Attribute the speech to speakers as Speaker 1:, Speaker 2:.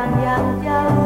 Speaker 1: orang yang jauh